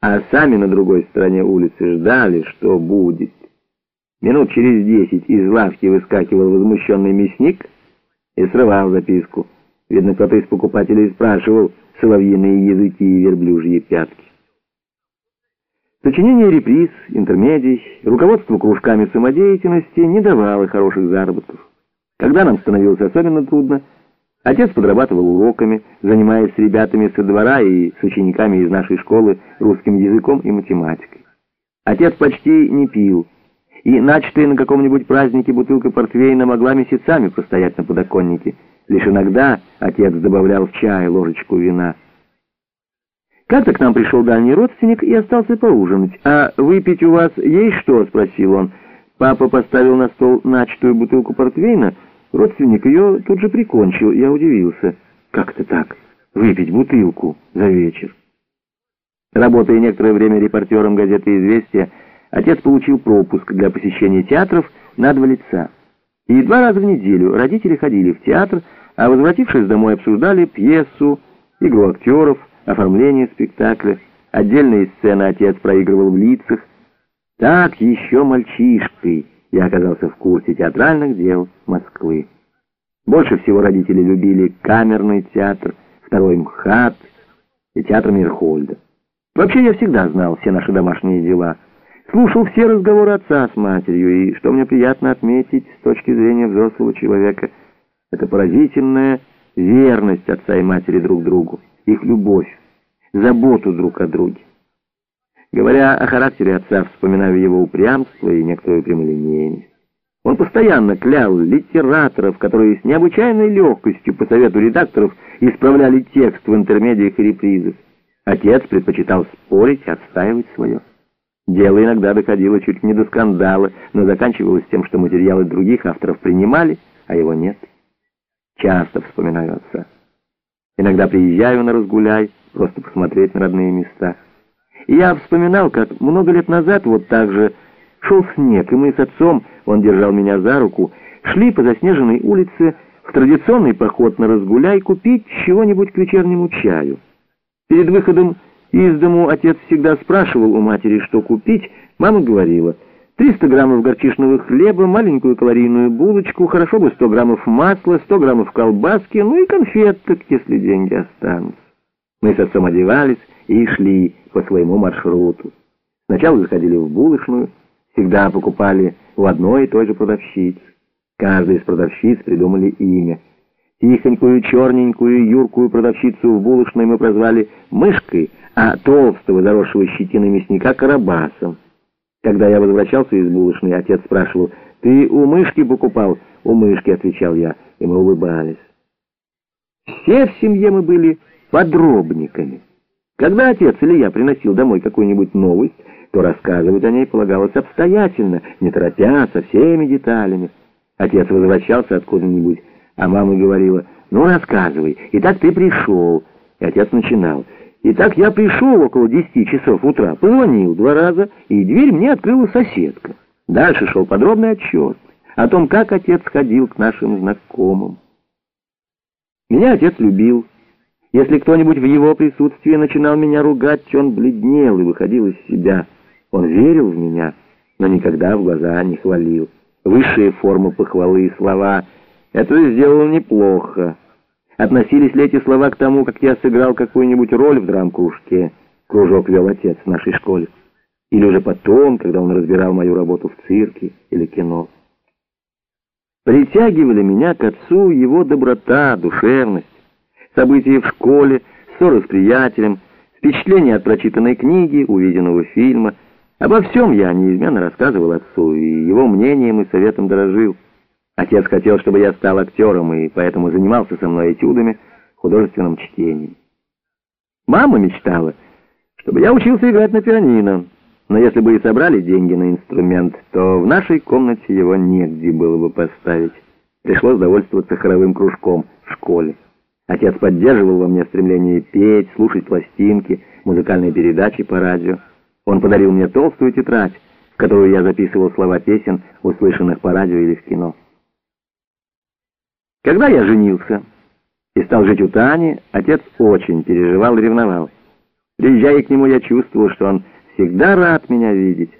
а сами на другой стороне улицы ждали, что будет. Минут через десять из лавки выскакивал возмущенный мясник и срывал записку. Видно, кто-то из покупателей спрашивал соловьиные языки и верблюжьи пятки. Сочинение реприз, интермедий, руководство кружками самодеятельности не давало хороших заработков. Когда нам становилось особенно трудно, отец подрабатывал уроками, занимаясь с ребятами со двора и с учениками из нашей школы русским языком и математикой. Отец почти не пил, и начатая на каком-нибудь празднике бутылка портвейна могла месяцами простоять на подоконнике. Лишь иногда отец добавлял в чай ложечку вина. Как-то к нам пришел дальний родственник и остался поужинать. «А выпить у вас есть что?» — спросил он. Папа поставил на стол начатую бутылку портвейна. Родственник ее тут же прикончил. Я удивился. «Как это так? Выпить бутылку за вечер?» Работая некоторое время репортером газеты «Известия», отец получил пропуск для посещения театров на два лица. И два раза в неделю родители ходили в театр, а возвратившись домой обсуждали пьесу, игру актеров, оформление спектакля, отдельные сцены отец проигрывал в лицах. Так еще мальчишкой я оказался в курсе театральных дел Москвы. Больше всего родители любили камерный театр, второй МХАТ и театр Мирхольда. Вообще я всегда знал все наши домашние дела, слушал все разговоры отца с матерью, и, что мне приятно отметить с точки зрения взрослого человека, это поразительная верность отца и матери друг другу их любовь, заботу друг о друге. Говоря о характере отца, вспоминаю его упрямство и некоторую прямолинейность. Он постоянно клял литераторов, которые с необычайной легкостью по совету редакторов исправляли текст в интермедиях и репризах. Отец предпочитал спорить и отстаивать свое. Дело иногда доходило чуть не до скандала, но заканчивалось тем, что материалы других авторов принимали, а его нет. Часто вспоминаю отца. Иногда приезжаю на разгуляй, просто посмотреть на родные места. Я вспоминал, как много лет назад вот так же шел снег, и мы с отцом, он держал меня за руку, шли по заснеженной улице в традиционный поход на разгуляй купить чего-нибудь к вечернему чаю. Перед выходом из дому отец всегда спрашивал у матери, что купить, мама говорила — 300 граммов горчичного хлеба, маленькую калорийную булочку, хорошо бы 100 граммов масла, 100 граммов колбаски, ну и конфеток, если деньги останутся. Мы с отцом одевались и шли по своему маршруту. Сначала заходили в булочную, всегда покупали у одной и той же продавщицы. Каждая из продавщиц придумали имя. Тихонькую, черненькую, юркую продавщицу в булочной мы прозвали «мышкой», а толстого, заросшего щетиной мясника — «карабасом». Когда я возвращался из булочной, отец спрашивал, «Ты у мышки покупал?» «У мышки», — отвечал я, и мы улыбались. Все в семье мы были подробниками. Когда отец или я приносил домой какую-нибудь новость, то рассказывать о ней полагалось обстоятельно, не торопя, со всеми деталями. Отец возвращался откуда-нибудь, а мама говорила, «Ну, рассказывай, и так ты пришел». И отец начинал, Итак, я пришел около десяти часов утра, позвонил два раза, и дверь мне открыла соседка. Дальше шел подробный отчет о том, как отец ходил к нашим знакомым. Меня отец любил. Если кто-нибудь в его присутствии начинал меня ругать, он бледнел и выходил из себя. Он верил в меня, но никогда в глаза не хвалил. Высшие формы похвалы и слова «это сделал неплохо». Относились ли эти слова к тому, как я сыграл какую-нибудь роль в драм-кружке? Кружок вел отец в нашей школе. Или уже потом, когда он разбирал мою работу в цирке или кино. Притягивали меня к отцу его доброта, душевность, события в школе, ссоры с приятелем, впечатления от прочитанной книги, увиденного фильма. Обо всем я неизменно рассказывал отцу, и его мнением и советом дорожил. Отец хотел, чтобы я стал актером, и поэтому занимался со мной этюдами, художественным чтением. Мама мечтала, чтобы я учился играть на пианино, но если бы и собрали деньги на инструмент, то в нашей комнате его негде было бы поставить. Пришлось довольствоваться хоровым кружком в школе. Отец поддерживал во мне стремление петь, слушать пластинки, музыкальные передачи по радио. Он подарил мне толстую тетрадь, в которую я записывал слова песен, услышанных по радио или в кино. Когда я женился и стал жить у Тани, отец очень переживал и ревновал. Приезжая к нему, я чувствовал, что он всегда рад меня видеть.